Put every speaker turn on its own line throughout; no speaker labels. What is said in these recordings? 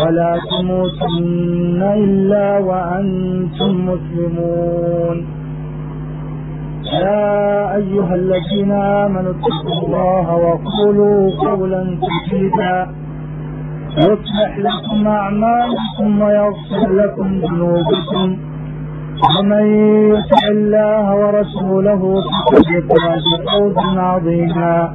ولا تموتن إلا وأنتم مسلمون يا أيها الذين آمنوا اتقوا الله وقولوا قولا سديدا يصلح لكم أعمالكم ويغفر لكم ذنوبكم ومن يطع الله ورسوله فقد فاز فوزا عظيما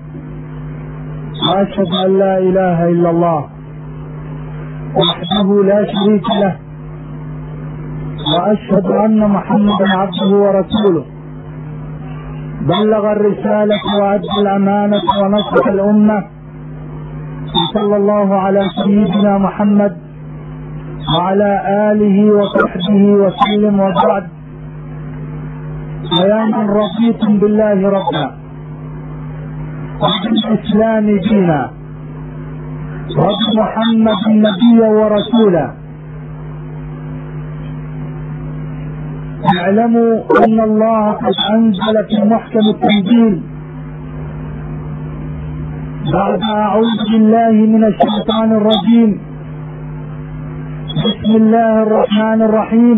وأشهد أن لا إله إلا الله وحده لا شريك له وأشهد أن محمدا عبده ورسوله. بلغ الرسالة وأدى الأمانة ونصح الأمة. صلى الله على سيدنا محمد وعلى آله وصحبه وسلم وبعد. فيا من رضيتم بالله ربا وبالإسلام دينا. وبمحمد نبيا ورسولا اعلموا أن الله قد أنزل في محكم التنزيل. بعد أعوذ بالله من الشيطان الرجيم. بسم الله الرحمن الرحيم.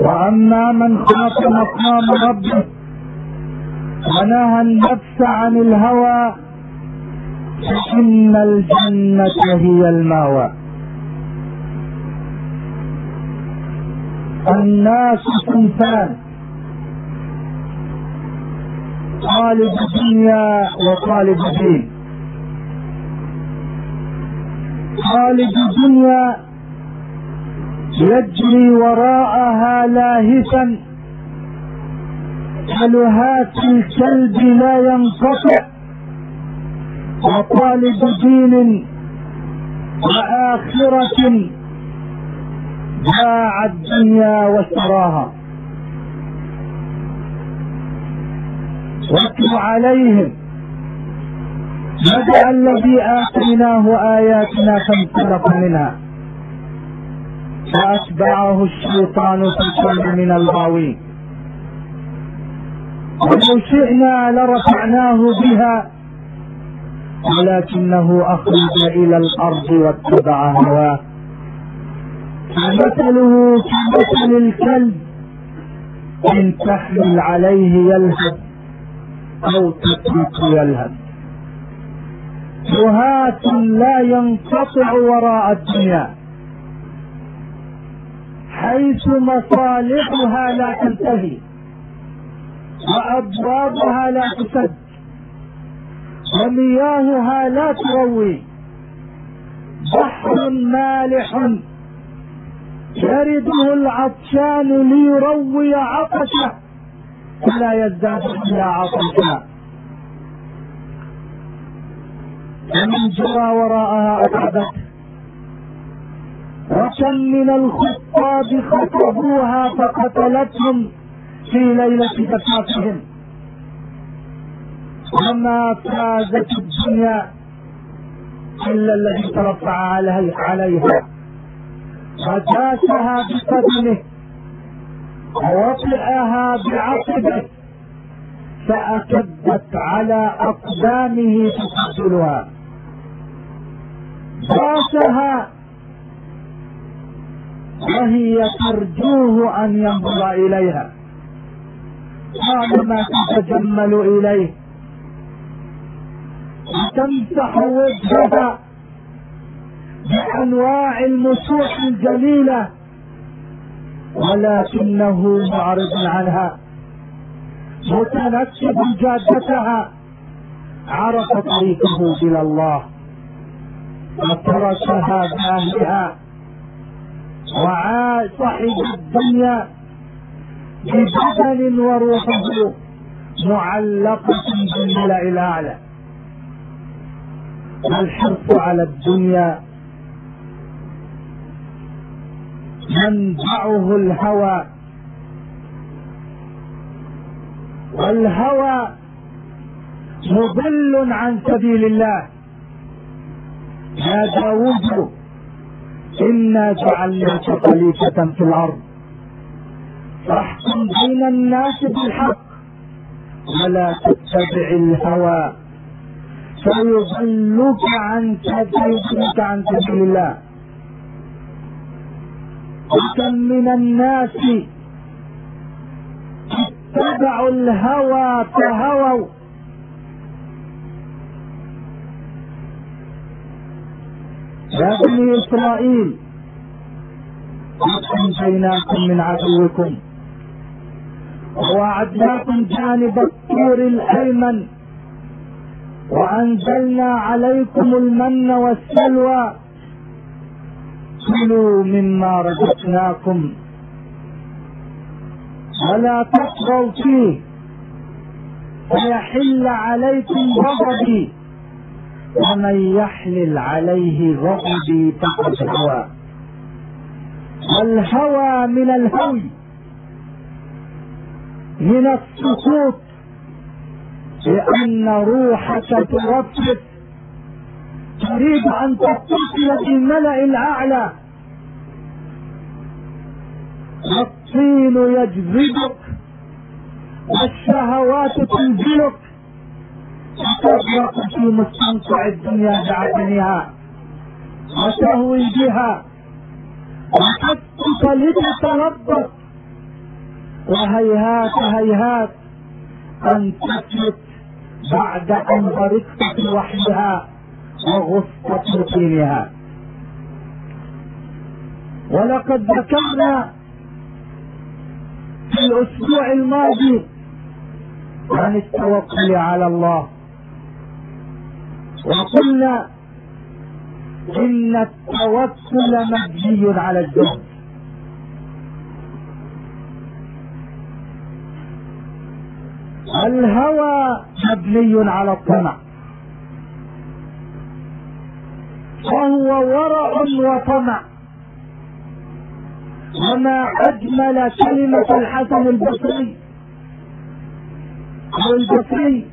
وأما من خاف مقام ربه ونهى النفس عن الهوى فإن الجنة هي المأوى. الناس صنفان طالب دنيا وطالب دين طالب دنيا يجري وراءها لاهثا كلهات الكلب لا ينقطع. وطالب دين وآخرة باع الدنيا واشتراها. واتل عليهم. بدأ الذي آتيناه آياتنا فانسلخ منها. فأتبعه الشيطان فكان من الغاوين. ولو شئنا لرفعناه بها ولكنه أخرج إلى الأرض واتبع هواه. فمثله كمثل الكلب إن تحمل عليه يلهث أو تترك يلهث. شهات لا ينقطع وراء الدنيا. حيث مصالحها لا تنتهي وأبوابها لا تسد ومياهها لا تروي بحر مالح يرده العطشان ليروي عطشه فلا يزداد إلا عطشا. ومن جرى وراءها أتعبته وكم من الخطاب خطبوها فقتلتهم في ليلة زكاتهم. وما فازت الدنيا إلا الذي ترفع عليه عليها. وداسها بقدمه ووطئها بعقبه فأكبت على أقدامه تقبلها باسها وهي ترجوه أن ينظر إليها. قال ما تتجمل إليه. وتمسح وجهها بأنواع المسوح الجميلة ولكنه معرض عنها. متنكب جادتها عرف طريقه إلى الله. وتركها بأهلها. وعاد صحب الدنيا ببدن وروحه معلقة بالملأ الأعلى. الحرص على الدنيا؟ منبعه الهوى. والهوى مضل عن سبيل الله. يا داود إنا جعلناك خليفة في الأرض. فاحكم بين الناس بالحق ولا تتبع الهوى. فيضلك عن سبيلك عن سبيل الله. وكم من الناس اتبعوا الهوى فهووا. يا بني إسرائيل قد أنجيناكم من عدوكم ووعدناكم جانب الطور الأيمن وأنزلنا عليكم المن والسلوى كلوا مما رزقناكم ولا تطغوا فيه فيحل عليكم غضبي. ومن يحلل عليه غضبي فقد هوى. والهوى من الهوي. من السقوط لأن روحك ترفرف تريد أن تتصل بالملأ الأعلى. والطين يجذبك. والشهوات تنزلك. وتغرق في مستنقع الدنيا بعدنها وتهوي بها وتسقط لتتلبط وهيهات هيهات ان تفلت بعد ان غرقت في وحدها وغصت في ولقد ذكرنا في الأسبوع الماضي عن التوكل على الله وقلنا إن التوكل مبني على الزهد الهوى مبني على الطمع. وهو ورع وطمع. وما أجمل كلمة الحسن البصري. أو البصري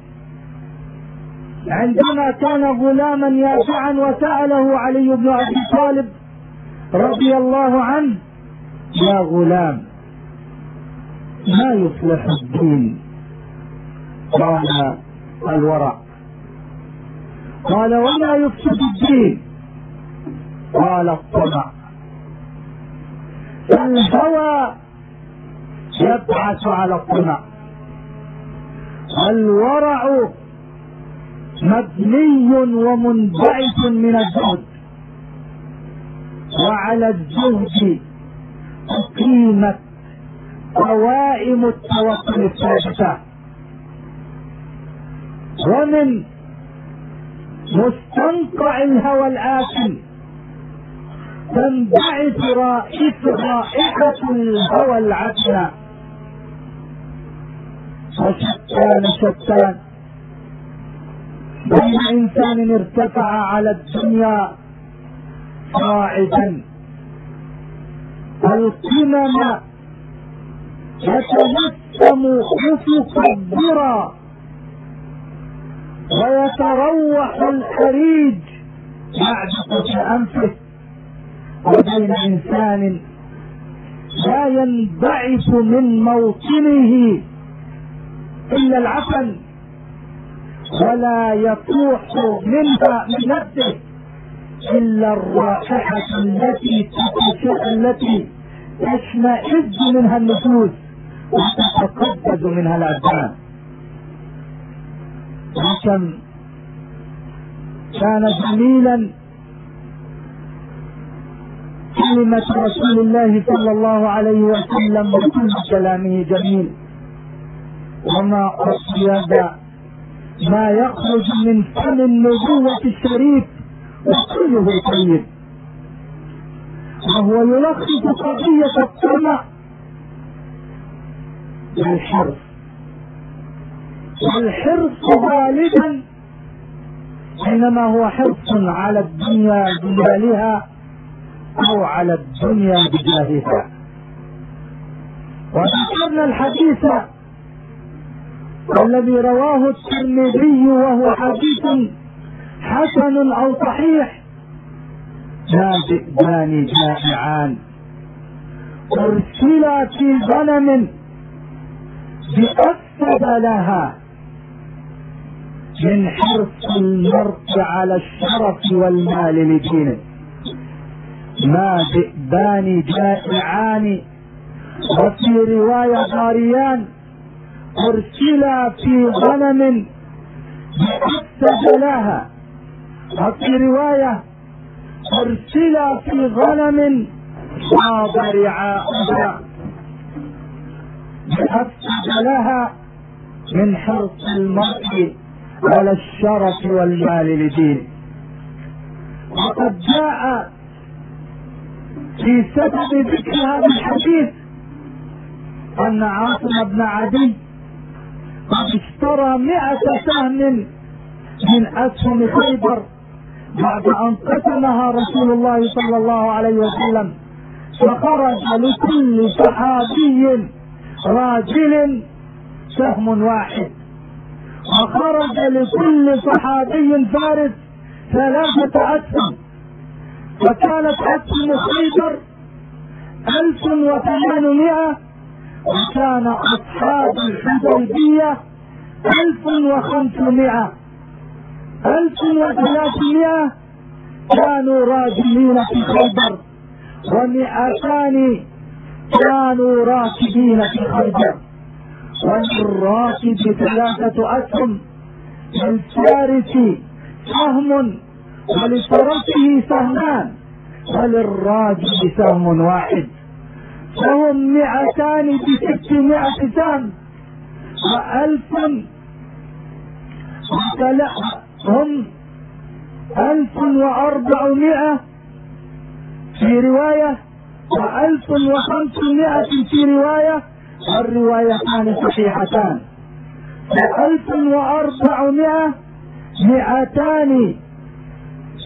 عندما كان غلاما يافعا وسأله علي بن أبي طالب رضي الله عنه يا غلام ما يصلح الدين؟ قال الورع. قال وما يفسد الدين؟ قال الطمع الهوى يبعث على الطمع الورع مبني ومنبعث من الزهد. وعلى الزهد أقيمت قوائم التوكل الثابتة. ومن مستنقع الهوى الآكل تنبعث رائحة الهوى العتمة وشتان شتان بين إنسان ارتفع على الدنيا صاعدا القمم يتوسم افق الذرى ويتروح الحريج بعد أنفه. وبين إنسان لا ينبعث من موطنه إلا العفن ولا يفوح منها من نفسه إلا الرائحة التي التي تشمئز منها النفوس وتتقبض منها الأبدان. وكم كان جميلا كلمة رسول الله صلى الله عليه وسلم وكل كلامه جميل. وما أصيب ما يخرج من فم النبوة الشريف وكله طيب. وهو يلخص قضية الطمع بالحرص والحرص غالبا إنما هو حرص على الدنيا بمالها أو على الدنيا بجاهها. وذكرنا الحديث الذي رواه الترمذي وهو حديث حسن أو صحيح. ذئبان جائعان ارسلا في غنم بأفسد لها. من حرص المرء على الشرف والمال لدينه. ما ذئبان جائعان. وفي رواية غاريان أرسلا في غنم بأفسد لها وفي رواية أرسلا في غنم صاب رعاؤها بأفسد لها من حرص المرء على الشرف والمال لدينه. وقد جاء في سبب ذكر هذا الحديث أن عاصم بن عدي اشترى مئة سهم من أسهم خيبر بعد أن قسمها رسول الله صلى الله عليه وسلم. فخرج لكل صحابي راجل سهم واحد. وخرج لكل صحابي فارس ثلاثة أسهم. فكانت أسهم خيبر ألف وثمانمائة وكان أصحاب الحديبية ألف وخمسمائة. ألف وثلاثمائة كانوا راجلين في خيبر ومئتان كانوا راكبين في خيبر. وللراكب ثلاثة أسهم للفارس سهم ولفرسه سهمان وللراجل سهم واحد. فهم مئتان بستمائة سهم وألف هم ألف وأربعمائة في رواية وألف وخمسمائة في رواية والروايتان صحيحتان. وألف وأربعمائة مئتان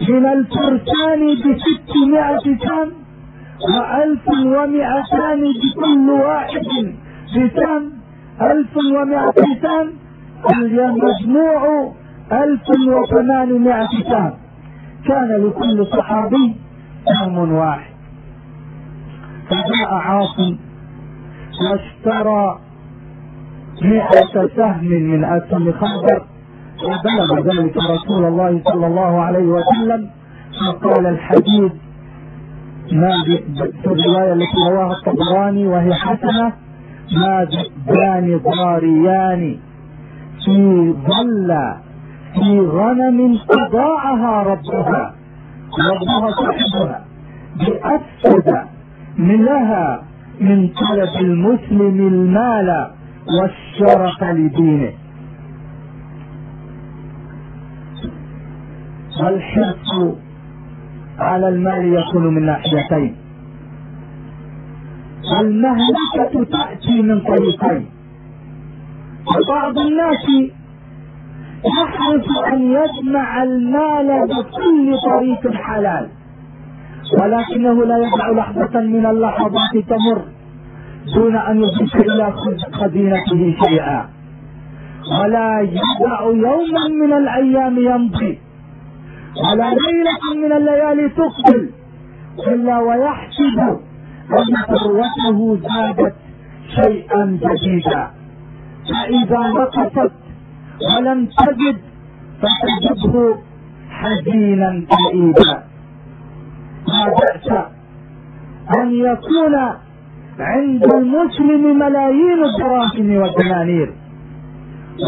من الفرسان بستمائة سهم وألف ومئتان بكل واحد بسهم ألف ومئة سهم المجموع ألف وثمانمائة كان لكل صحابي سهم واحد. فجاء عاصم واشترى مئة سهم من أسهم خيبر وبلغ ذلك رسول الله صلى الله عليه وسلم. فقال الحديث ما في الرواية التي رواها الطبراني وهي حسنة ما ذئبان ضاريان في ظل في غنم أضاعها ربها ربها صاحبها بأفسد لها من طلب المسلم المال والشرف لدينه. والحرص على المال يكون من ناحيتين. المهلكة تأتي من طريقين. وبعض الناس يحرص أن يجمع المال بكل طريق حلال ولكنه لا يدع لحظة من اللحظات تمر دون أن يضيف إلى خزينته شيئا. ولا يدع يوما من الأيام يمضي. ولا ليلة من الليالي تقبل إلا ويحسب أن ثروته زادت شيئا جديدا فإذا نقصت ولم تجد فتجده حزينا كئيبا ما بأس أن يكون عند المسلم ملايين الدراهم والدنانير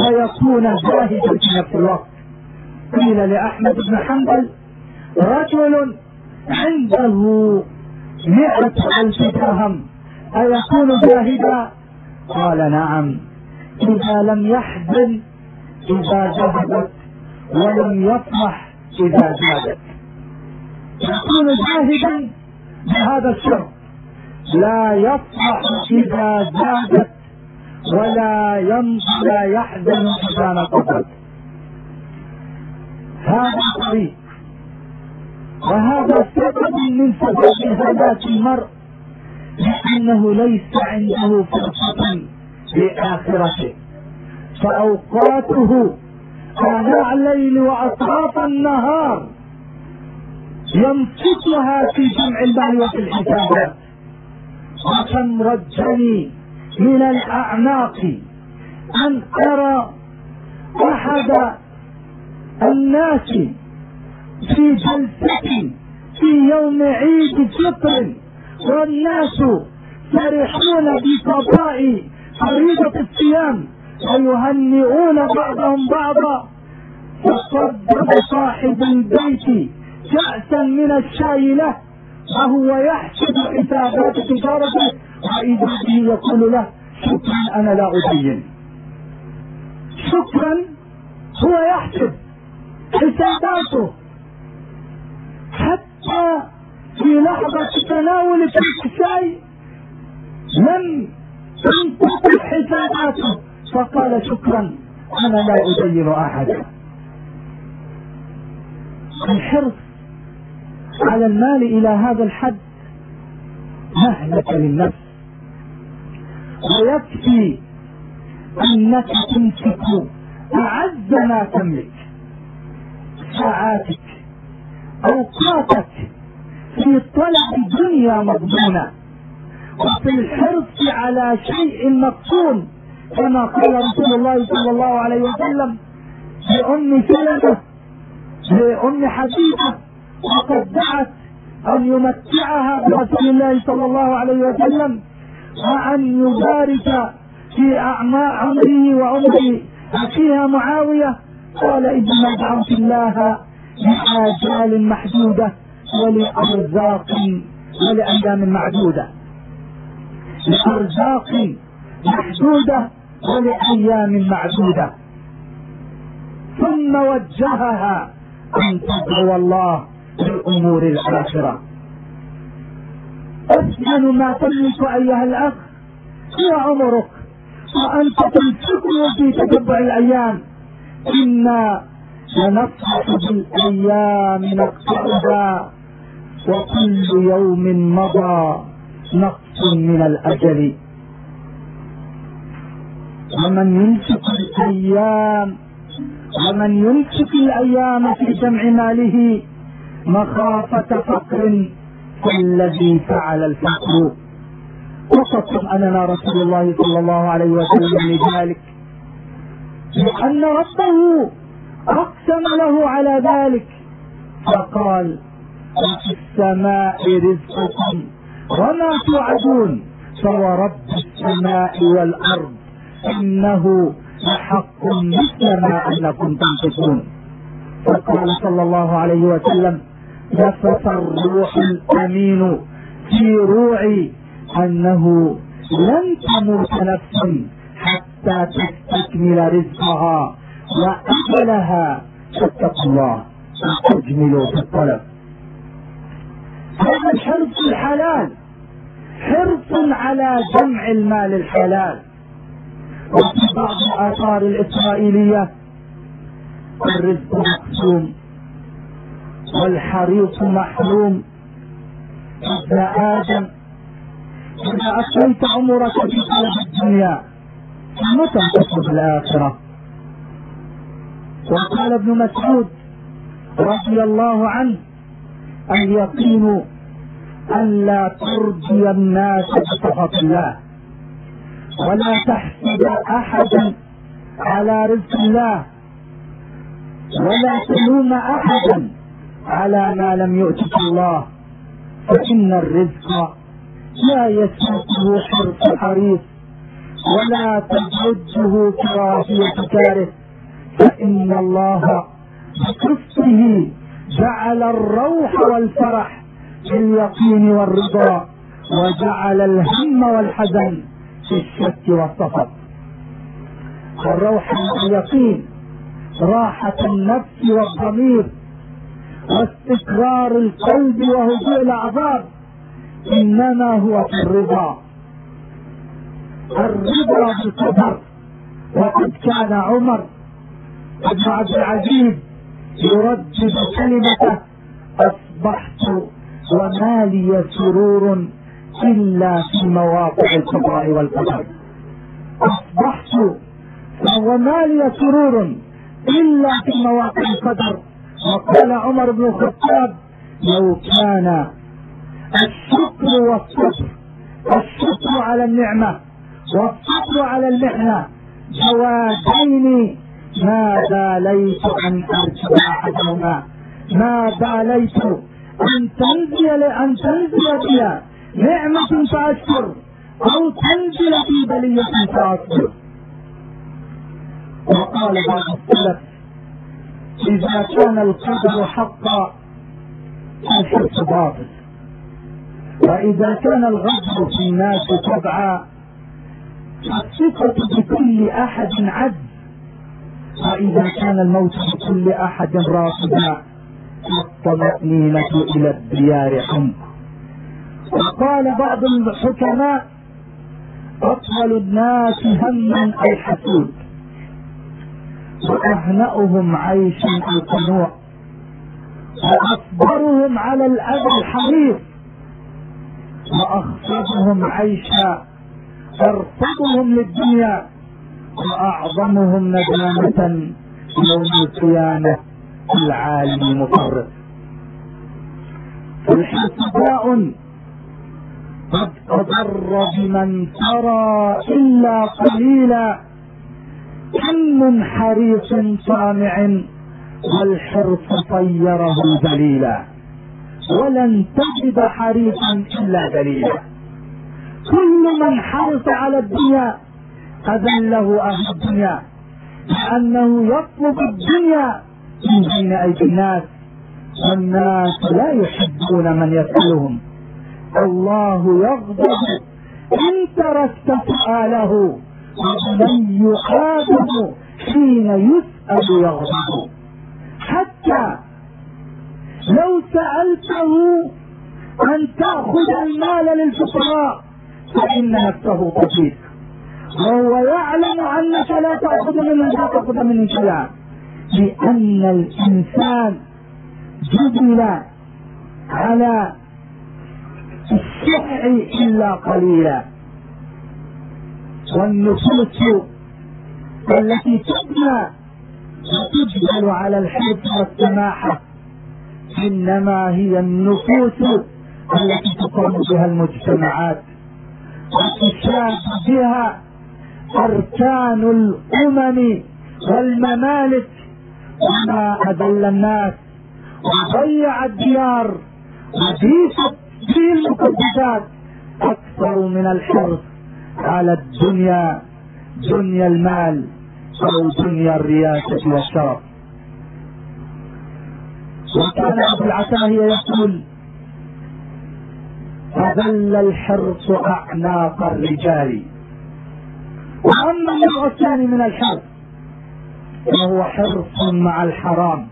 ويكون زاهدا في نفس الوقت. قيل لأحمد بن حنبل رجل عنده مئة ألف درهم أيكون زاهدا قال نعم. إذا لم يحزن إذا ذهبت ولم يفرح إذا زادت. يكون زاهدا بهذا الشرط لا يفرح إذا زادت ولا يمضي لا يحزن إذا نقصت. هذا طريق. وهذا سبب من سبب هلاك المرء لأنه ليس عنده فرصة لآخرته. فأوقاته آناء الليل وأطراف النهار يمسكها في جمع المال وفي الحسابات وكم رجني من الأعناق أن أرى أحد الناس في جلسة في يوم عيد فطر والناس فرحون بقضاء فريضة الصيام ويهنئون بعضهم بعضا. فقدم صاحب البيت كأسا من الشاي له وهو يحسب حسابات تجارته وإذا به يقول له شكرا أنا لا أبين شكرا هو يحسب. حساباته حتى في لحظة تناول الشاي لم تنقطع حساباته. فقال شكرا أنا لا ادين أحدا. الحرص على المال إلى هذا الحد مهلك للنفس. ويكفي أنك تمسك أعز ما تملك. ساعاتك اوقاتك في طلب دنيا مضمونة. وفي الحرص على شيء مقصود كما قال رسول الله صلى الله عليه وسلم لأم سلمة لأم حبيبة وقد دعت أن يمتعها برسول الله صلى الله عليه وسلم وأن يبارك في أعماء عمره وعمر أخيها معاوية. قال إنما دعوت الله لآجال محدودة ولأرزاق ولأيام معدودة. لأرزاق محدودة ولأيام معدودة. ثم وجهها أن تدعو الله لأمور الآخرة. أثمن ما تملك أيها الأخ هو عمرك وأنت تمسكه في تتبع الأيام. إنا لنفرح بالأيام نقطعها وكل يوم مضى نقص من الأجل. ومن يمسك الأيام ومن يمسك الأيام في جمع ماله مخافة فقر كالذي فعل الفقر. وقد طمأننا رسول الله صلى الله عليه وسلم لذلك. لأن ربه أقسم له على ذلك. فقال وفي السماء رزقكم وما توعدون. فورب السماء والأرض إنه لحق مثل ما أنكم تنطقون. وقال صلى الله عليه وسلم نفث الروح الأمين في روعي أنه لن تموت نفس حتى تستكمل رزقها واجلها فاتقوا الله واجملوا في الطلب. هذا الحرص الحلال. حرص على جمع المال الحلال. وفي بعض الآثار الإسرائيلية الرزق مقسوم والحريص محروم. ابن آدم إذا أقيت عمرك في طلب الدنيا فمتى تطلب الآخرة؟ وقال ابن مسعود رضي الله عنه اليقين أن لا ترضي الناس بسخط الله ولا تحسد أحدا على رزق الله ولا تلوم أحدا على ما لم يؤتك الله فإن الرزق لا يسوقه حرص حريص ولا تجده كراهية كاره. فإن الله بكفره جعل الروح والفرح باليقين والرضا وجعل الهم والحزن في الشك والسخط الروح واليقين راحة النفس والضمير واستقرار القلب وهدوء الاعصاب إنما هو في الرضا. الرضا بالقدر. وقد كان عمر بن عبد العزيز يردد كلمته أصبحت وما لي سرور إلا في مواقع القضاء والقدر. أصبحت وما لي سرور إلا في مواقع القدر. وقال عمر بن الخطاب لو كان الشكر والصبر الشكر على النعمة والصبر على المحنة. جوادين ما باليت أن أرجو أحدهما؟ ما باليت أن تنزل أن تنزل بي نعمة فاشكر أو تنزل في بلية فاصبر وقال بعض السلف إذا كان القدر حقا فالحرص باطل. وإذا كان الغدر في الناس طبعا فالثقة بكل أحد عد. واذا كان الموت بكل أحد راصدا فالطمأنينة إلى الديار حمق وقال بعض الحكماء أطول الناس هما الحسود. وأهنأهم عيشا القنوع. وأصبرهم على الأذى الحريص وأخفضهم عيشا ارفضهم للدنيا وأعظمهم ندامة يوم القيامة العالم المفرط الحرص داء قد اضر بمن ترى إلا قليلا. كم من حريص طامع والحرص طيره ذليلا ولن تجد حريصا إلا دليلا. كل من حرص على الدنيا اذله أهل الدنيا لأنه يطلب الدنيا من بين أيدي الناس والناس لا يحبون من يسألهم. الله يغضب إن تركت سؤاله ومن يحاسب حين يسأل يغضب. حتى لو سألته أن تأخذ المال للفقراء فإن نفسه تضيق وهو يعلم أنك لا تأخذ منه لا تأخذ منه شيئا. لأن الإنسان جبل على الشح إلا قليلا. والنفوس التي تبنى وتجبل على الحب والسماحة إنما هي النفوس التي تقوم بها المجتمعات. وتشاد بها أركان الأمم والممالك وما أذل الناس وضيع الديار وديست في المقدسات أكثر من الحرص على الدنيا دنيا المال أو دنيا الرياسة والشرف. وكان ابو العتاهية يقول فذل الحرص أعناق الرجال. وأما النوع الثاني من الحرص فهو حرص مع الحرام.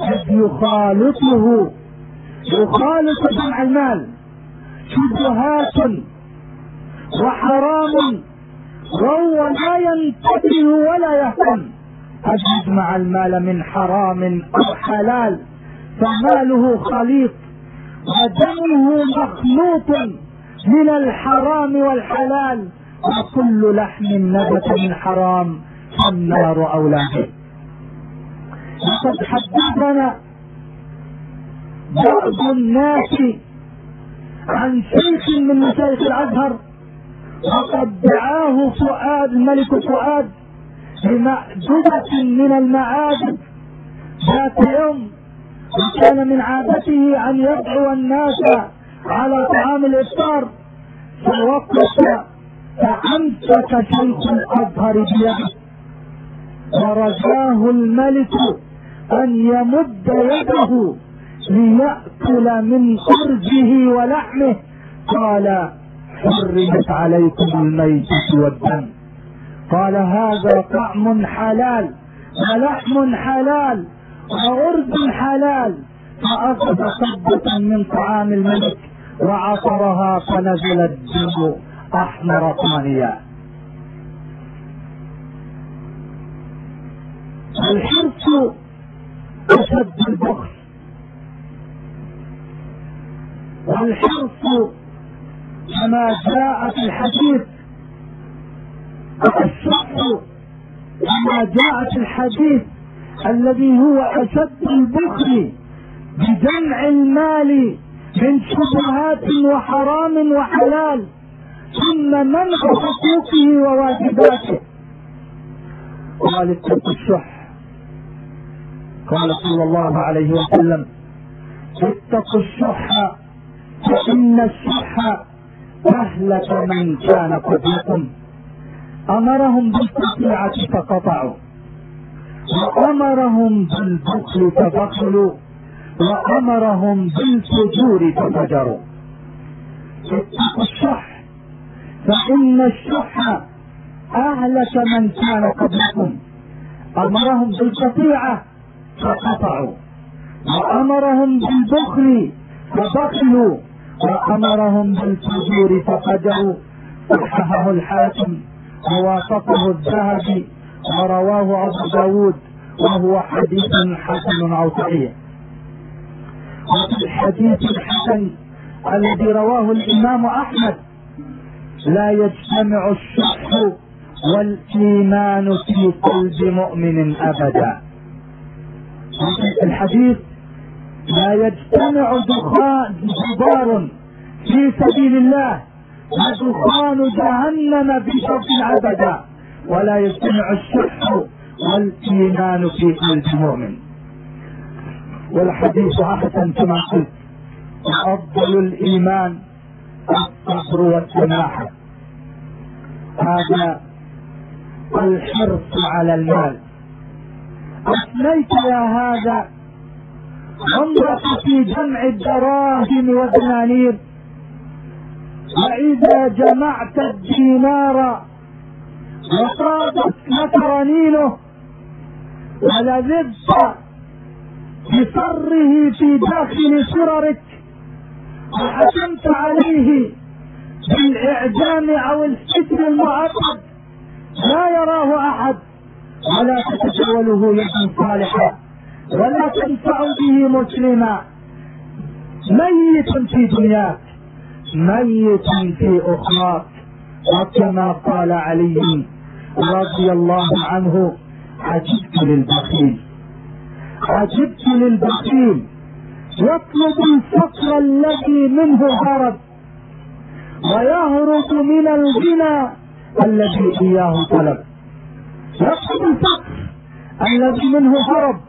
إذ يخالطه يخالط جمع المال. شبهات وحرام وهو لا ينتبه ولا يهتم. قد يجمع المال من حرام أو حلال فماله خليط. ودمه مخلوط من الحرام والحلال وكل لحم نبت من حرام فالنار أولى به. لقد حدثنا بعض الناس عن شيخ من مشايخ الأزهر وقد دعاه فؤاد الملك فؤاد بمأدبة من المعابد ذات يوم وكان من عادته أن يدعو الناس على طعام الإفطار. فوقف فامسك شيخ الأزهر بيده. ورجاه الملك أن يمد يده ليأكل من خرجه ولحمه. قال حرمت عليكم الميتة والدم. قال هذا طعم حلال. ولحم حلال. وأرز حلال فأخذ صبة من طعام الملك وعصرها فنزل الدم أحمر طانيا الحرص أشد البخل. والحرص كما جاء في الحديث. الشح كما جاء في الحديث. الذي هو أشد البخل بجمع المال من شبهات وحرام وحلال ثم منع حقوقه وواجباته. قال اتقوا الشح. قال صلى الله عليه وسلم اتقوا الشح فإن الشح أهلك من كان قبلكم. أمرهم بالقطيعة فقطعوا. وأمرهم بالبخل فبخلوا وأمرهم بالفجور ففجروا. اتقوا الشح فإن الشح أهلك من كان قبلكم. أمرهم بالقطيعة فقطعوا. وأمرهم بالبخل فبخلوا. وأمرهم بالفجور ففجروا. صححه الحاكم ووافقه الذهبي. ورواه أبو داود وهو حديث حسن أو صحيح. وفي الحديث الحسن الذي رواه الإمام أحمد لا يجتمع الشح والإيمان في قلب مؤمن أبدا. الحديث لا يجتمع دخان في سبيل الله ودخان جهنم بشرط أبدا. ولا يجتمع الشح والإيمان في قلب المؤمن والحديث أحسن كما قلت. أفضل الإيمان الصبر والسماحه هذا الحرص على المال. أثنيت يا هذا عمرك في جمع الدراهم والدنانير. وإذا جمعت الدينار وطابت مكرنينه ولذبت بسره في داخل سررك وحكمت عليه بالإعدام أو السجن المؤقت لا يراه أحد ولا تتجاوله يد صالحة ولا تنفع به مسلما. ميت في دنياك ميت في أخراك وكما قال علي. رضي الله عنه عجبت للبخيل عجبت للبخيل يطلب الفقر الذي منه هرب ويهرب من الغنى الذي إياه طلب. يطلب الفقر الذي منه هرب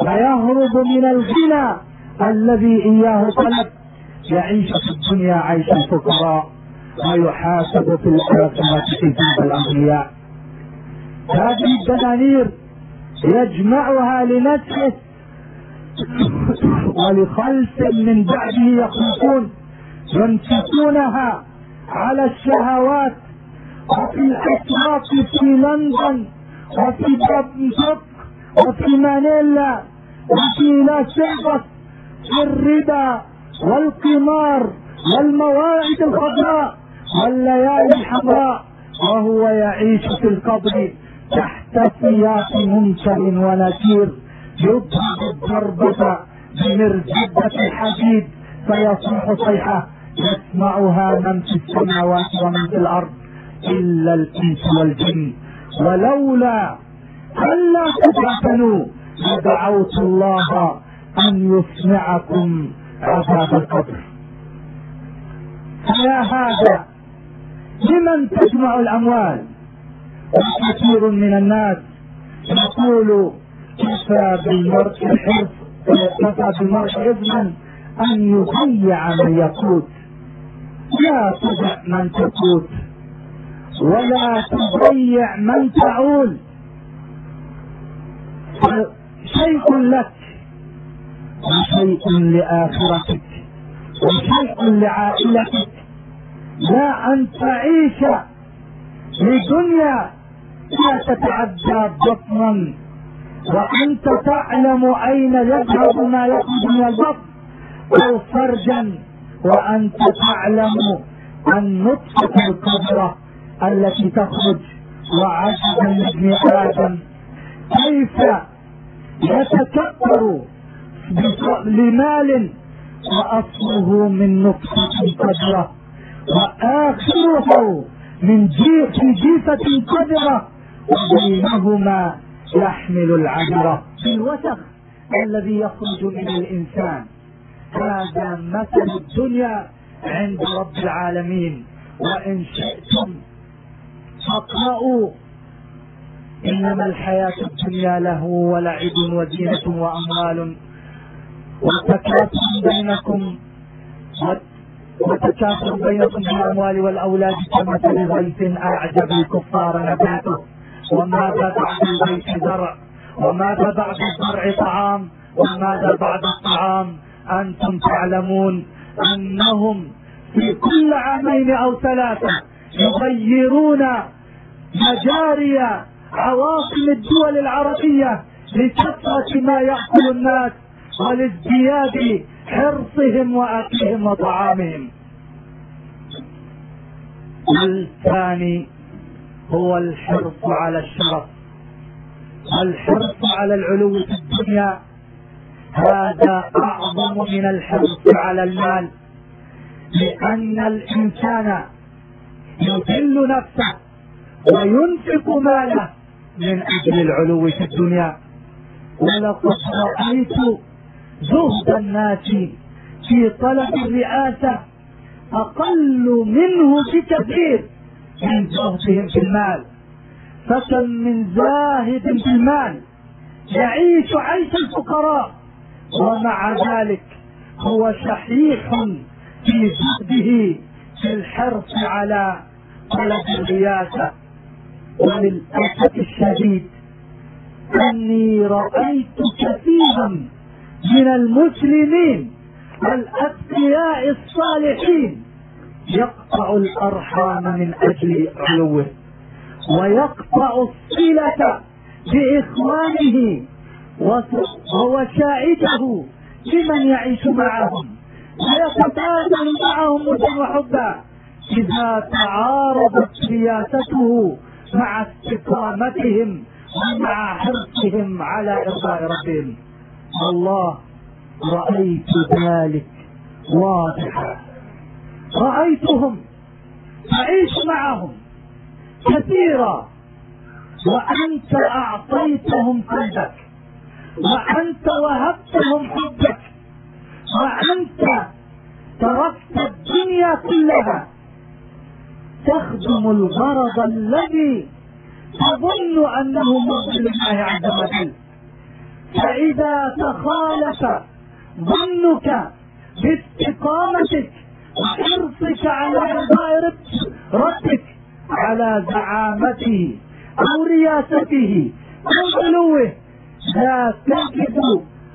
ويهرب من الغنى الذي إياه طلب. يعيش في الدنيا عيش الفقراء ويحاسب في الآخرة حساب الأغنياء. هذه الدنانير يجمعها لنفسه ولخلف من بعده يخلفون ينفقونها على الشهوات وفي الأسواق في لندن وفي بابنتوك وفي مانيلا وفي لاس في الربا والقمار والمواعيد الخضراء والليالي الحمراء وهو يعيش في القبر. تحت سياق منكر ونكير. يضرب الضربة بمرجبة الحديد فيصيح صيحة. يسمعها من في السماوات ومن في الأرض إلا الإنس والجن. ولولا ألا تدعسنوا لدعوت الله أن يسمعكم عذاب القبر. يا هذا لمن تجمع الأموال؟ وكثير من الناس يقول كفى بالمرء الحرص كفى بالمرء حزنا أن يضيع من يقود. لا تدع من تقود ولا تضيع من تعول. شيء لك وشيء لآخرتك وشيء لعائلتك. لا أن تعيش لدنيا لا تتعدى بطنا وأنت تعلم أين يذهب ما يخرج من البطن. أو فرجا وأنت تعلم النطفة الكبرى التي تخرج وعجبا لابن آدم. كيف يتكبر لمال وأصله من نطفة قدرة وآخره من جيف جيفة قدرة وبينهما يحمل العبرة الوسخ الذي يخرج من الإنسان. هذا مثل الدنيا عند رب العالمين. وإن شئتم فاقرأوا إنما الحياة الدنيا له ولعب وزينة وأموال. وتكاثر بينكم وتكاثر بينكم بالاموال والأولاد كمثل غيث أعجب الكفار نباته. وماذا بعد البيت زرع وماذا بعد الزرع طعام وماذا بعد الطعام أنتم تعلمون أنهم في كل عامين أو ثلاثة يغيرون مجاري عواصم الدول العربية لكثرة ما يأكل الناس ولازدياد حرصهم وأكلهم وطعامهم. والثاني هو الحرص على الشرف. الحرص على العلو في الدنيا. هذا أعظم من الحرص على المال. لأن الإنسان يذل نفسه وينفق ماله من أجل العلو في الدنيا. ولقد رأيت زهد الناس في طلب الرئاسة أقل منه بكثير. من زهدهم في المال. فكم من زاهد في المال. يعيش عيش الفقراء. ومع ذلك هو شحيح في زهده في الحرص على طلب الرئاسة وللأسف الشديد أني رأيت كثيرا من المسلمين الأتقياء الصالحين. يقطع الأرحام من أجل علوه ويقطع الصلة بإخوانه ووسائده لمن يعيش معهم ويتبادل معهم مدا وحبا إذا تعارضت سياسته مع استقامتهم ومع حرصهم على إرضاء ربهم. الله رأيت ذلك واضحا. رأيتهم تعيش معهم كثيرا. وأنت أعطيتهم قلبك وأنت وهبتهم حبك وأنت تركت الدنيا كلها. تخدم الغرض الذي تظن أنه مرضي لله عز وجل. فإذا تخالف ظنك باستقامتك وحرصك على رضاء ربك على زعامته أو رياسته أو علوه. لا تجد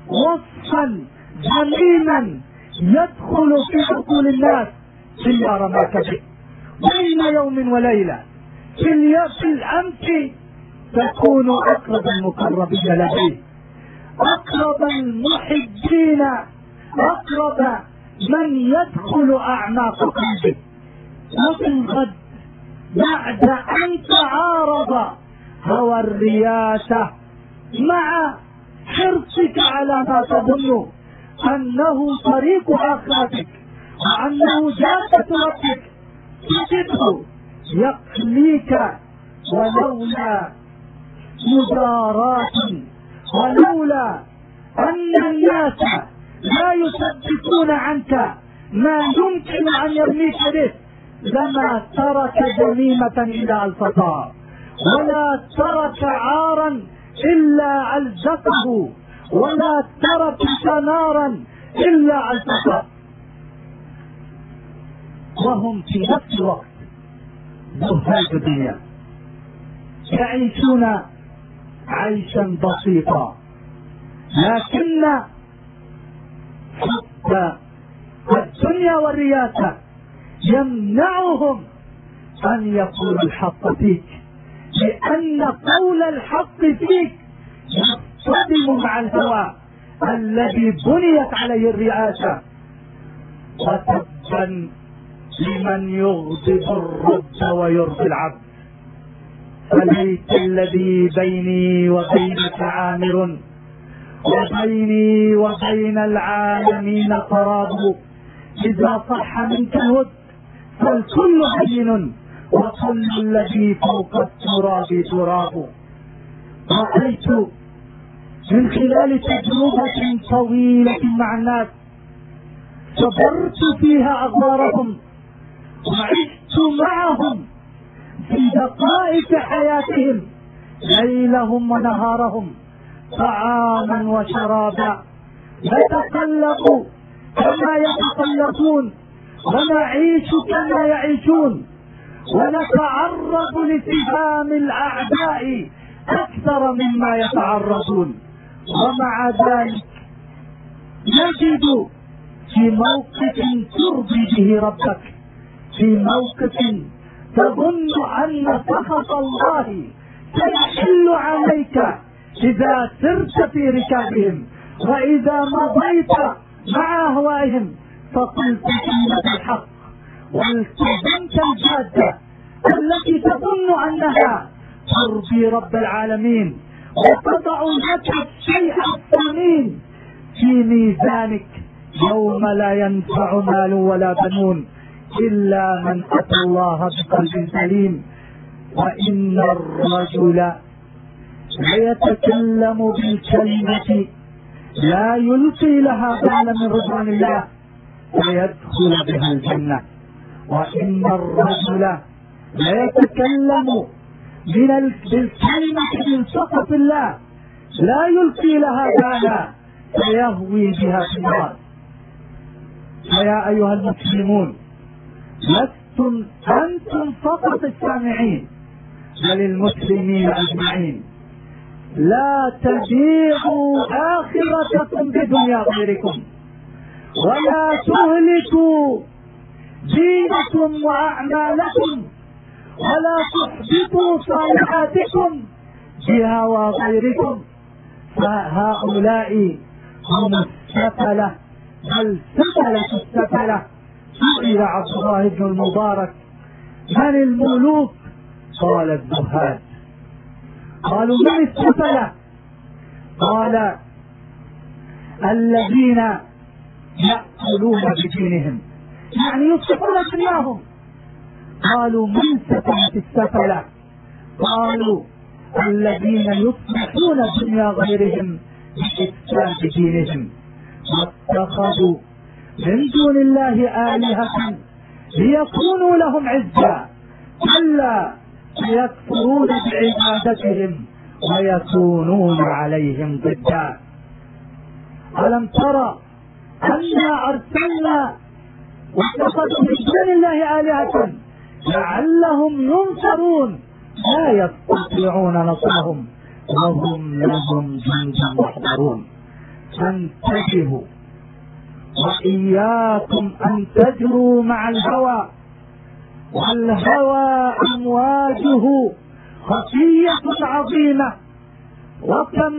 وصفا جميلا يدخل في عقول الناس إلا رماك به. بين يوم وليلة في, في الأمس تكون أقرب المقربين لديه أقرب المحبين أقرب من يدخل اعماق قلبه. وفي الغد بعد أن تعارض هوى الرياسة مع حرصك على ما تظن أنه طريق آخرتك وأنه جادة ربك. تجده يقليك ولولا مدارات ولولا أن الناس لا يصدقون عنك. ما يمكن أن يرميك به. لما ترك جريمة إلا ألفقها ولا ترك عارا إلا ألزقه ولا ترك نارا إلا ألزقه. وهم في نفس الوقت زهاد الدنيا. يعيشون عيشا بسيطا. لكن حتى الدنيا والرياسة يمنعهم أن يقولوا الحق فيك. لأن قول الحق فيك يصطدم مع الهوى الذي بنيت عليه الرئاسة. وتبا لمن يغضب الرب ويرضي العبد. فليس الذي بيني وبينك عامر. وبيني وبين العالمين قراب. إذا صح منك الود فالكل هين وكل الذي فوق التراب تراب. رأيت من خلال تجربة طويلة مع الناس صبرت فيها أغوارهم وعشت معهم في دقائق حياتهم ليلهم ونهارهم. طعاما وشرابا. نتقلب كما يتقلبون ونعيش كما يعيشون. ونتعرض لسهام الأعداء أكثر مما يتعرضون. ومع ذلك نجد في موقف ترضي به ربك في موقف تظن أن سخط الله سيحل عليك إذا سرت في ركابهم وإذا مضيت مع أهوائهم فقلت كلمة الحق والتزمت الجادة التي تظن أنها ترضي رب العالمين وتضع لك الشيء الثمين في ميزانك يوم لا ينفع مال ولا بنون إلا من أتى الله بقلب سليم وإن الرجل ليتكلم بالكلمة. لا يلقي لها بالا من رضوان الله فيدخل بها الجنة. وإن الرجل ليتكلم من بالكلمة من سخط الله لا يلقي لها بالا فيهوي بها في النار. فيا أيها المسلمون لستم أنتم فقط السامعين بل المسلمين أجمعين. لا تبيعوا آخرتكم بدنيا غيركم. ولا تهلكوا دينكم وأعمالكم. ولا تحبطوا صالحاتكم بهوى غيركم فهؤلاء هم السفلة. بل سفلة السفلة. سئل عبد الله بن المبارك. من الملوك؟ قال الزهاد. قالوا من السفلة قال الذين يأكلون بدينهم. يعني يصلحون دنياهم. قالوا من سفلة السفلة قالوا الذين يصلحون دنيا غيرهم بإفساد دينهم. واتخذوا من دون الله آلهة ليكونوا لهم عزا كلا يكفرون بعبادتهم ويكونون عليهم ضدا. ألم ترى أنا أرسلنا واتخذوا من دون الله آلهة لعلهم ينصرون؟ لا يستطيعون نصرهم وهم لهم جند محضرون. فانتبهوا وإياكم أن تجروا مع الهوى. والهوى أمواجه خفية عظيمة. وكم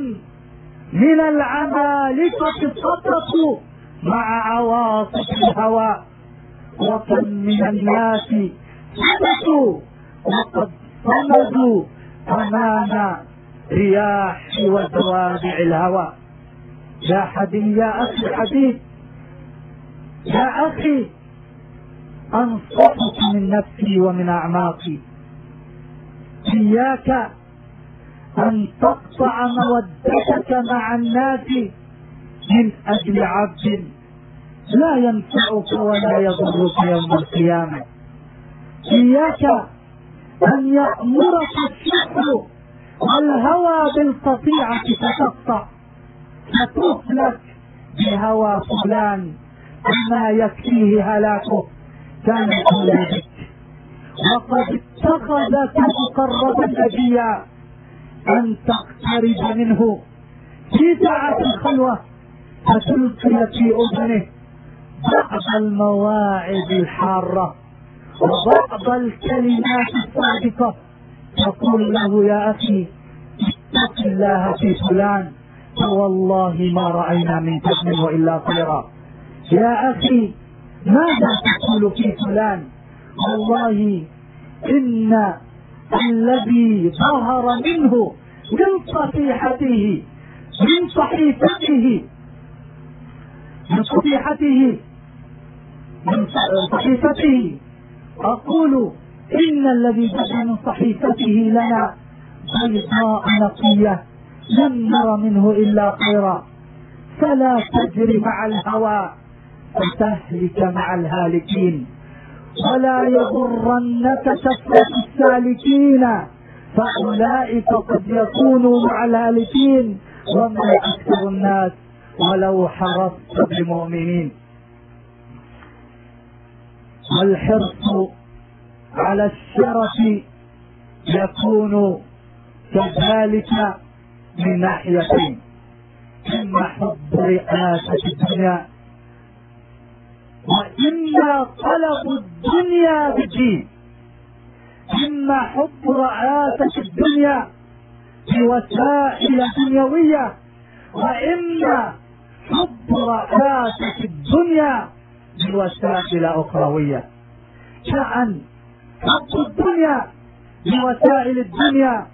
من العمالقة سقطوا مع عواصف الهوى. وكم من الناس ثبتوا وقد صمدوا أمام رياح وزوابع الهوى. يا حبيبي يا أخي حبيب يا أخي أنصحك من نفسي ومن أعماقي. إياك أن تقطع مودتك مع الناس من أجل عبد لا ينفعك ولا يضرك يوم القيامة. إياك أن يأمرك الشح والهوى بالقطيعة فتقطع. فتهلك بهوى فلان ما يكفيه هلاكه. كان بك وقد اتخذك مقربا نبيا أن تقترب منه. في ساعة الخلوة فتلقي في أذنه بعض المواعظ الحارة وبعض الكلمات الصادقة. تقول له يا أخي اتق الله في فلان. فوالله ما رأينا من منه الا خيرا. يا أخي ماذا تقول في فلان؟ والله إن الذي ظهر منه من صفيحته من صحيفته من صفيحته من صحيفته. أقول إن الذي بدا من صحيفته لنا بيضاء نقية لم نر منه إلا خيرا. فلا تجر مع الهوى. فتهلك مع الهالكين. ولا يغرنك كثرة السالكين. فأولئك قد يكونوا مع الهالكين. وما أكثر الناس ولو حرصت بمؤمنين. والحرص على الشرف يكون كذلك من ناحيتين. إما حب رئاسة الدنيا وإما طلب الدنيا بالدين إما حب رئاسة الدنيا بوسائل دنيوية وإما حب رئاسة الدنيا بوسائل أخروية. كأن حب الدنيا بوسائل الدنيا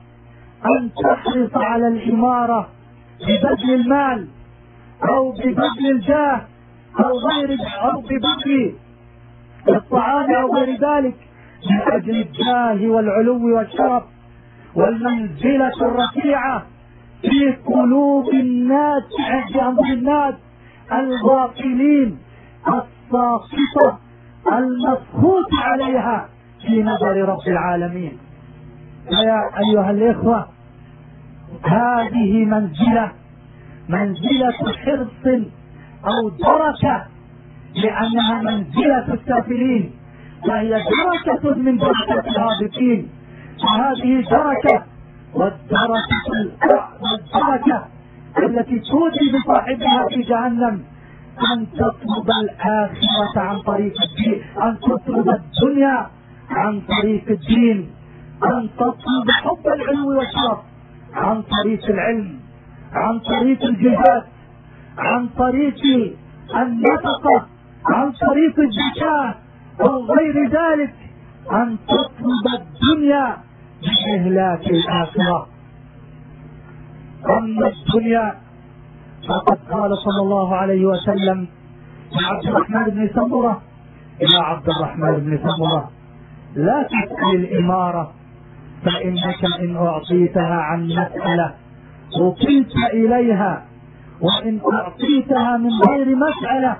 أن تحرص على الإمارة ببذل المال أو ببذل الجاه أو غير أو ببذل الطعام أو غير ذلك من أجل الجاه والعلو والشرف والمنزلة الرفيعة في قلوب الناس عند أمر الناس الغافلين الساقطة المسخوط عليها في نظر رب العالمين. فيا أيها الإخوة هذه منزلة منزلة حرص أو دركة لأنها منزلة السافلين فهي دركة من دركة الهابطين. وهذه دركة والدركة والدركة التي تودي بصاحبها في جهنم أن تطلب الآخرة عن طريق الدين أن تطلب الدنيا عن طريق الدين أن تطلب حب العلو والشرف عن طريق العلم عن طريق الجهاد. عن طريق النفقة عن طريق الزكاة أو غير ذلك أن تطلب الدنيا بإهلاك الآخرة. أما الدنيا فقد قال صلى الله عليه وسلم لعبد الرحمن بن سمرة يا عبد الرحمن بن سمرة لا تسأل الإمارة فإنك إن أعطيتها عن مسألة وكلت إليها وإن أعطيتها من غير مسألة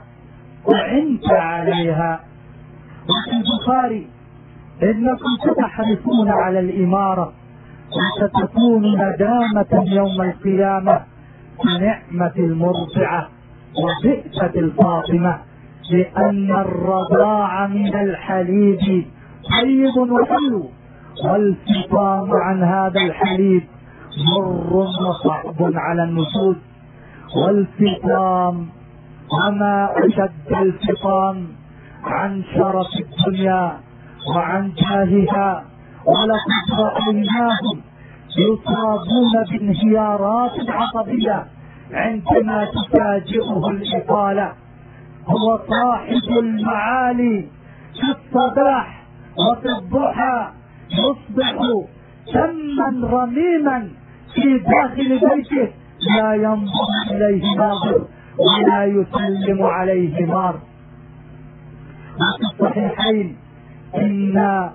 أعنت عليها. وفي البخاري إنكم ستحرصون على الإمارة وستكون ندامة يوم القيامة نعمة المرضعة وبئسة الفاطمة لأن الرضاع من الحليب طيب وحلو والفطام عن هذا الحليب مر وصعب على النفوس. والفطام وما أشد الفطام عن شرف الدنيا وعن جاهها ولقد رأيناهم يصابون بانهيارات عصبية عندما تفاجئه الإطالة هو صاحب المعالي في الصباح وفي الضحى يصبح تما رميما في داخل بيته. لا ينظر إليه ناظر ولا يسلم عليه مار وفي الصحيحين إنا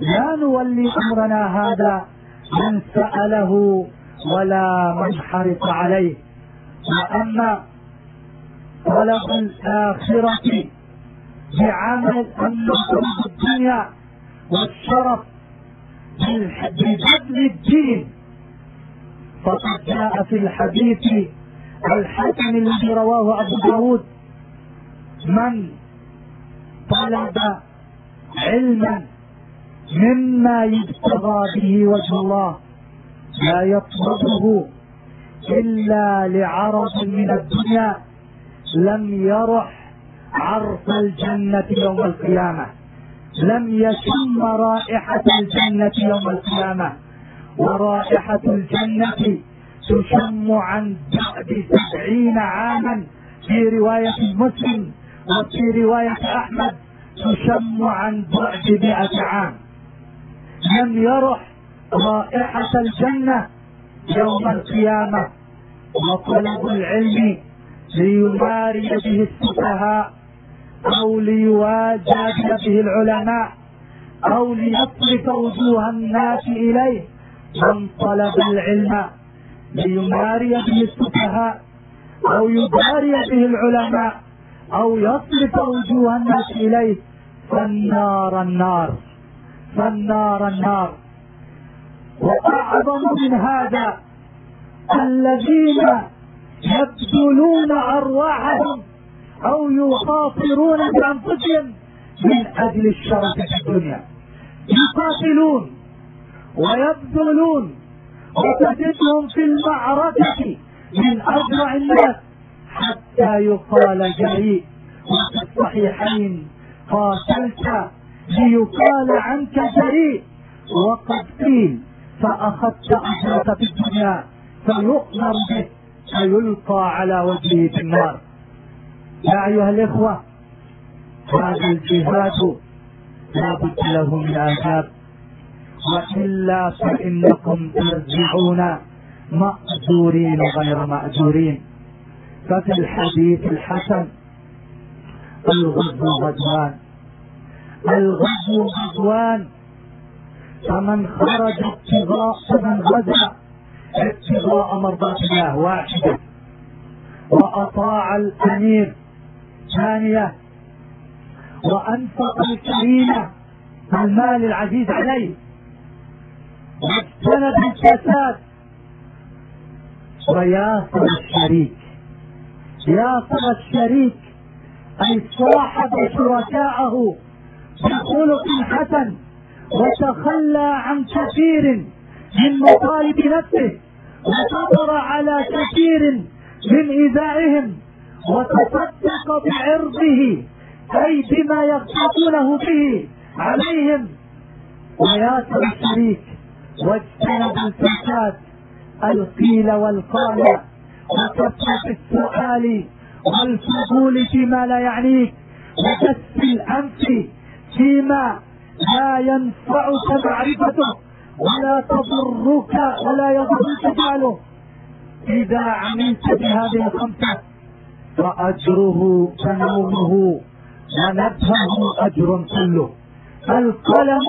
لا نولي أمرنا هذا من سأله ولا من حرص عليه. وأما طلب الآخرة بعمل ان الدنيا والشرف ببذل الدين. فقد جاء في الحديث الحسن الذي رواه أبو داود. من طلب علما مما يبتغى به وجه الله لا يطلبه إلا لعرض من الدنيا لم يرح عرف الجنة يوم القيامة لم يشم رائحة الجنة يوم القيامة. ورائحة الجنة تشم عن بعد سبعين عاما. في رواية مسلم وفي رواية أحمد تشم عن بعد مئة عام. لم يرح رائحة الجنة يوم القيامة. وطلب العلم ليماري به السفهاء أو ليواجه به العلماء أو ليصرف وجوه الناس إليه. من طلب العلم ليماري به السفهاء أو يداري به العلماء أو يصرف وجوه الناس إليه. فالنار النار فالنار النار. وأعظم من هذا الذين يبذلون أرواحهم أو يخاطرون بأنفسهم من أجل الشرف في الدنيا. يقاتلون. ويبذلون وتجدهم في المعركة من أجرع الناس حتى يقال جريء وفي الصحيحين قاتلت ليقال عنك جريء وقد قيل فأخذت أجرك في الدنيا فيؤمر به فيلقى على وجهه في النار. يا أيها الإخوة هذا الجهاد لا بد له من آداب. وإلا فإنكم ترجعون مأجورين غير مأجورين. ففي الحديث الحسن الغزو غزوان. الغزو غزوان. فمن خرج ابتغاء فمن غزا ابتغاء مرضات الله واحدة. وأطاع الأمير ثانية. وأنفق الكريمة المال العزيز عليه. واجتنب الفساد وياسر الشريك. ياسر الشريك أي صاحب شركاءه بخلق حسن وتخلى عن كثير من مطالب نفسه وصبر على كثير من إيذائهم وتصدق بعرضه أي بما يغتابونه به عليهم. وياسر الشريك. واجتنب الفساد القيل والقال وكثرة السؤال والفضول فيما لا يعنيك وكف الأنف فيما لا ينفعك معرفته ولا تضرك ولا يضرك باله إذا عملت بهذه الخمسة فأجره فنومه ونبهه أجر كله. القلم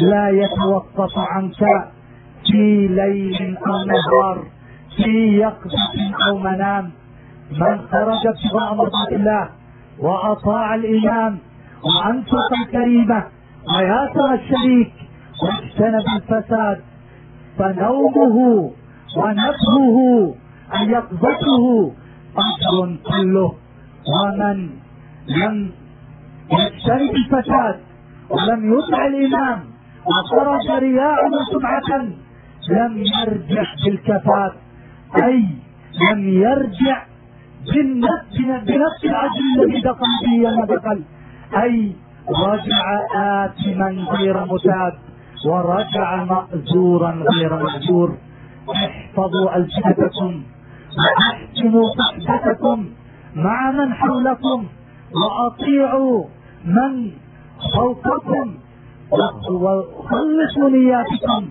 لا يتوقف عنك في ليل أو نهار في يقظة أو منام. من خرج ابتغاء مرضات الله وأطاع الإمام وأنفق الكريمة وياسر الشريك واجتنب الفساد فنومه ونبهه أن يقظته أجر كله. ومن لم يجتنب الفساد ولم يطع الإمام وخرج رياء وسمعة لم يرجع بالكفاف أي لم يرجع بنفس العجل الذي دخل به يوم دخل. أي رجع آثما غير متاب. ورجع مأزورا غير مأجور احفظوا ألسنتكم. وأحكموا صحبتكم مع من حولكم. وأطيعوا من فوقكم. وخلصوا نياتكم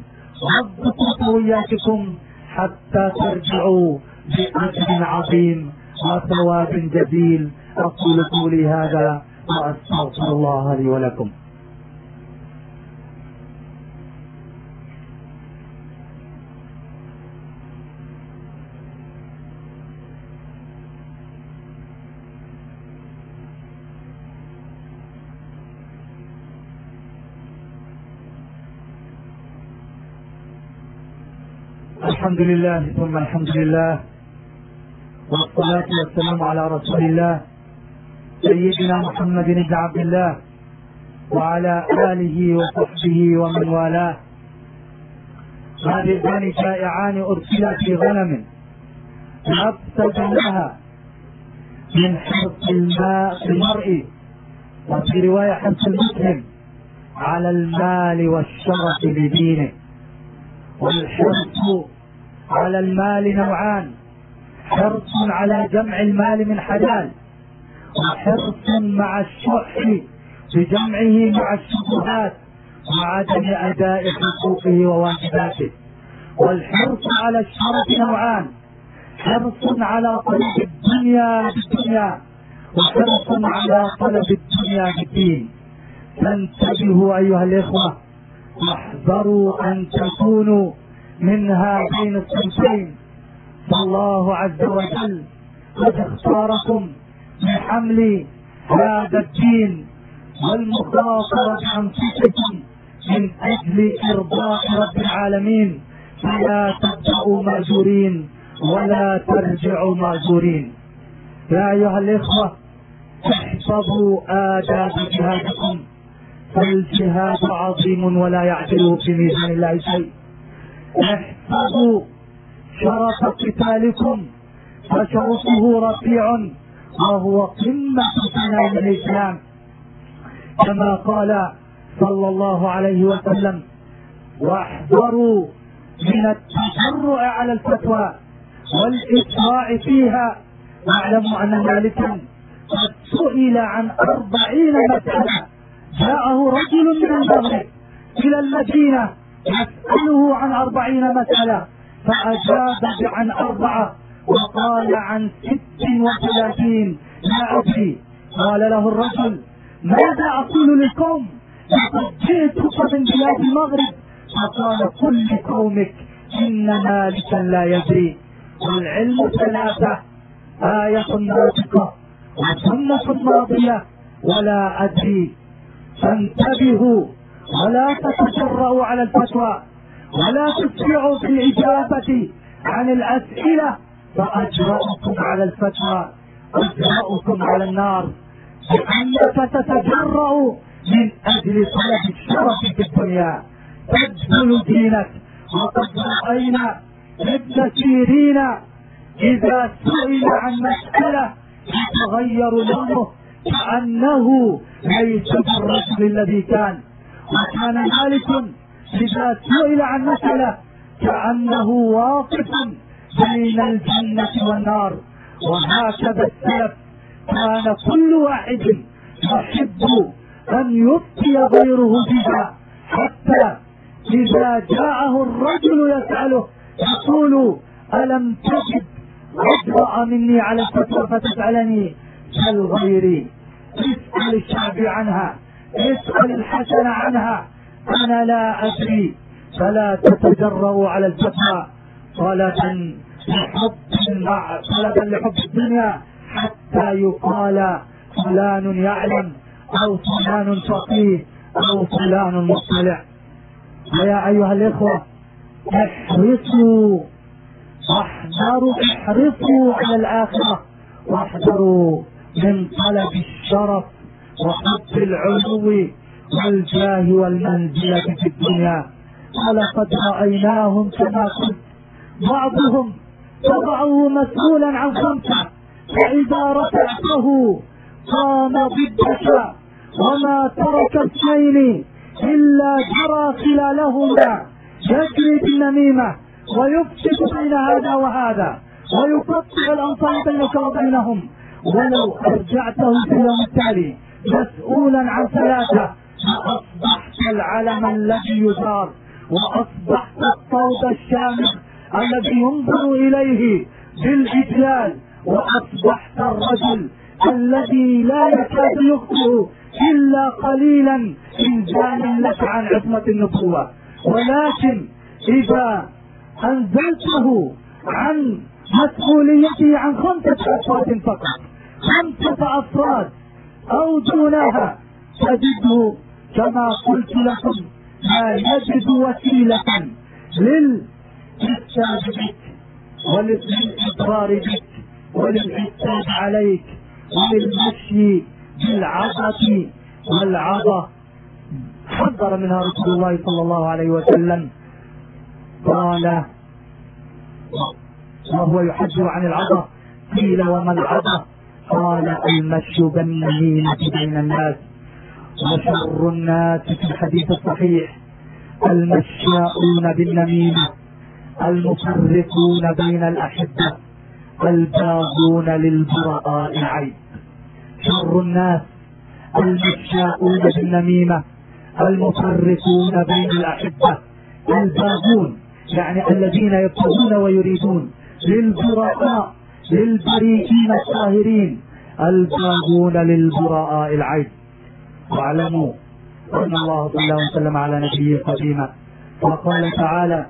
وضبطوا قوياتكم حتى ترجعوا بأجر عظيم وثواب جزيل أقول قولي هذا وأستغفر الله لي ولكم. الحمد لله ثم الحمد لله. والصلاة والسلام على رسول الله سيدنا محمد بن عبد الله وعلى آله وصحبه ومن والاه. هذه شائعان أرسلا في غنم أفسد لها من حرص الماء المرء وفي رواية حرص المسلم على المال والشرف بدينه والحرص على المال نوعان. حرص على جمع المال من حلال وحرص مع الشح بجمعه مع الشبهات وعدم أداء حقوقه وواجباته. والحرص على الشرف نوعان حرص على طلب الدنيا بالدنيا وحرص على طلب الدنيا بالدين. فانتبهوا أيها الإخوة واحذروا أن تكونوا من هذين الصنفين فالله عز وجل قد اختاركم لحمل هذا الدين والمخاطرة بأنفسكم من أجل إرضاء رب العالمين. فلا تبدأوا مأجورين ولا ترجعوا مأجورين. يا أيها الإخوة احفظوا آداب جهادكم. فالجهاد عظيم ولا يعدل في ميزان الله شيء. احفظوا شرف قتالكم فشرفه رفيع وهو قمة سنن الإسلام. كما قال صلى الله عليه وسلم واحذروا من التجرع على الفتوى والإسراع فيها. واعلموا أن مالكا قد سئل عن أربعين مسألة. جاءه رجل من المغرب إلى المدينة يسأله عن أربعين مسألة فأجاب عن أربعة وقال عن ست وثلاثين. لا أدري قال له الرجل ماذا أقول للقوم لقد جئتك من بلاد المغرب. فقال قل لقومك إن مالكا لا يدري. والعلم ثلاثة آية ناطقة وسنة ماضية ولا أدري. فانتبهوا ولا تتجرؤوا على الفتوى ولا تسرعوا في الإجابة عن الأسئلة فأجرأكم على الفتوى أجرأكم على النار لأنك تتجرأ من أجل طلب الشرف في الدنيا. تدخل دينك وقد رأينا ابن سيرين إذا سئل عن مسألة يتغير لونه كأنه ليس بالرجل الذي كان. وكان مالك إذا سئل عن مسألة كأنه واقف بين الجنة والنار. وهكذا السلف كان كل واحد يحب أن يفتي غيره بها حتى إذا جاءه الرجل يسأله يقول ألم تجد أجرأ مني على الفتوى فتسألني؟ سل غيري اسأل الشعب عنها. اسأل الحسن عنها. أنا لا أدري. فلا تتجرؤوا على الفتوى. طلبا لحب طلبا لحب الدنيا حتى يقال فلان يعلم أو فلان فقيه أو فلان مطلع. ويا أيها الإخوة احرصوا. واحذروا احرصوا على الآخرة. واحذروا من طلب الشرف. وحب العلو والجاه والمنزلة في الدنيا. ولقد رأيناهم كما قلت بعضهم تضعه مسؤولا عن خمسة. فإذا رفعته قام ضدك. وما ترك اثنين إلا جرى خلالهما. يجري بالنميمة ويفسد بين هذا وهذا. ويقطع الأنصار بينك وبينهم. ولو أرجعته في اليوم التالي مسؤولا عن ثلاثة فأصبحت العلم الذي يثار وأصبحت الصوت الشامخ الذي ينظر إليه بالإجلال وأصبحت الرجل الذي لا يكاد يخطئ إلا قليلا إنزالا لك عن عصمة النبوة. ولكن إذا أنزلته عن مسؤوليته عن خمسة أفراد فقط خمسة أفراد أو دونها تجده كما قلت لكم لا يجد وسيلة للشاب بك وللإضرار بك وللإحسان عليك وللمشي بالعظة والعظة. حذر منها رسول الله صلى الله عليه وسلم. قال وهو يحذر عن العظة. قيل وما العظة؟ قال المشي بالنميمة بين الناس وشر الناس في الحديث الصحيح. المشاؤون بالنميمة المفرقون بين الأحبة الباغون للبراء عيب. شر الناس المشاؤون بالنميمة المفرقون بين الأحبة الباغون يعني الذين يبتغون ويريدون للبراء للبريئين الطاهرين الباغون للبراء العيب واعلموا أن الله صلى الله وسلم على نبيه قديما وقال تعالى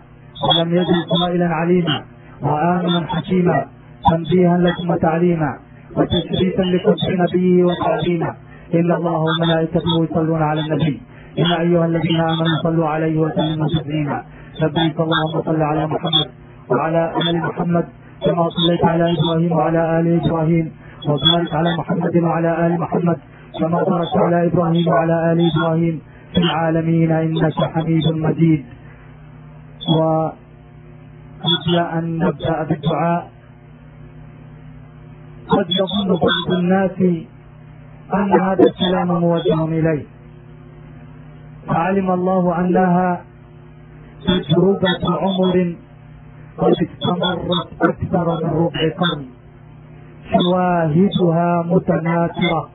ولم يزل قائلا عليما وامنا حكيما تنبيها لكم وتعليما وتشريفا لقدر نبيه وتعظيما؟ إن الله وملائكته يصلون على النبي. يا أيها الذين آمنوا صلوا عليه وسلموا تسليما. لبيك اللهم صل على محمد وعلى آل محمد كما صليت على إبراهيم وعلى آل إبراهيم وبارك على محمد وعلى آل محمد كما باركت على إبراهيم وعلى آل إبراهيم في العالمين إنك حميد مجيد. وقبل أن نبدأ بالدعاء. قد يظن بعض الناس أن هذا الكلام موجه إليه. فعلم الله أنها تجربة عمر قد استمرت أكثر من ربع قرن شواهدها متناثره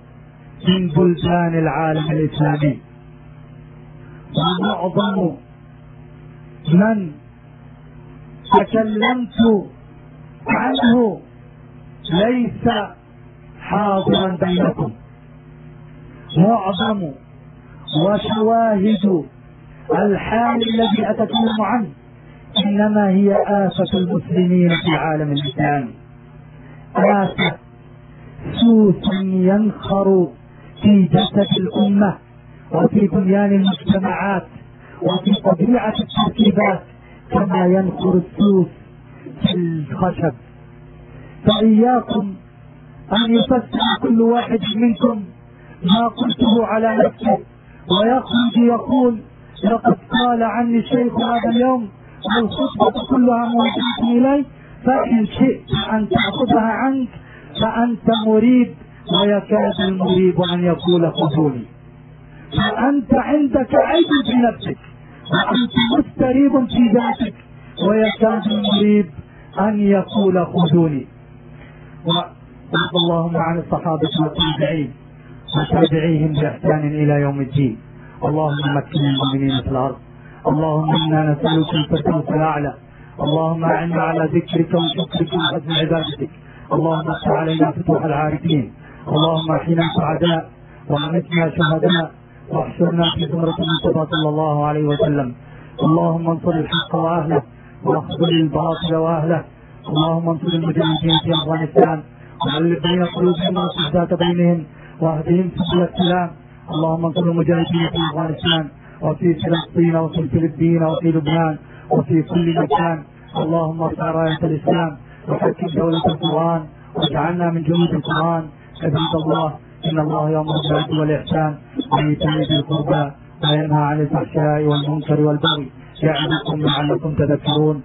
من بلدان العالم الاسلامي ومعظم من تكلمت عنه ليس حاضرا بينكم معظم وشواهد الحال الذي اتكلم عنه إنما هي آفة المسلمين في العالم الاسلامي آفة سوس ينخر في جسد الأمة وفي بنيان المجتمعات وفي طبيعة التركيبات كما ينخر السوس في الخشب. فإياكم أن يفسر كل واحد منكم ما قلته على نفسه. ويخرج يقول لقد قال عني الشيخ هذا اليوم والخطبة كلها موجهة إلي فإن شئت أن تأخذها عنك فأنت مريب ويكاد المريب أن يقول خذوني فأنت عندك عيب في نفسك وأنت مستريب في ذاتك ويكاد المريب أن يقول خذوني وارض اللهم عن الصحابة والتابعين وتابعيهم بإحسان إلى يوم الدين. اللهم مكن المؤمنين في الأرض. اللهم إنا نسألك الفردوس الأعلى. اللهم أعنا على ذكرك وشكرك وحسن عبادتك. اللهم افتح علينا فتوح العارفين. اللهم أحينا سعداء وأمتنا شهداء واحشرنا في زمرة المصطفى صلى الله عليه وسلم. اللهم انصر الحق وأهله واخذل الباطل وأهله. اللهم انصر المجاهدين في أفغانستان. وألف بين قلوبهم وأصلح ذات بينهم. واهدهم سبل السلام. اللهم انصر المجاهدين في أفغانستان. وفي فلسطين وفي الفلبين وفي لبنان وفي كل مكان. اللهم ارفع راية الإسلام وحكم دولة القرآن واجعلنا من جنود القرآن. عباد الله إن الله يأمر بالعدل والإحسان وإيتاء ذي القربى وينهى عن الفحشاء والمنكر والبغي. يعظكم لعلكم تذكرون.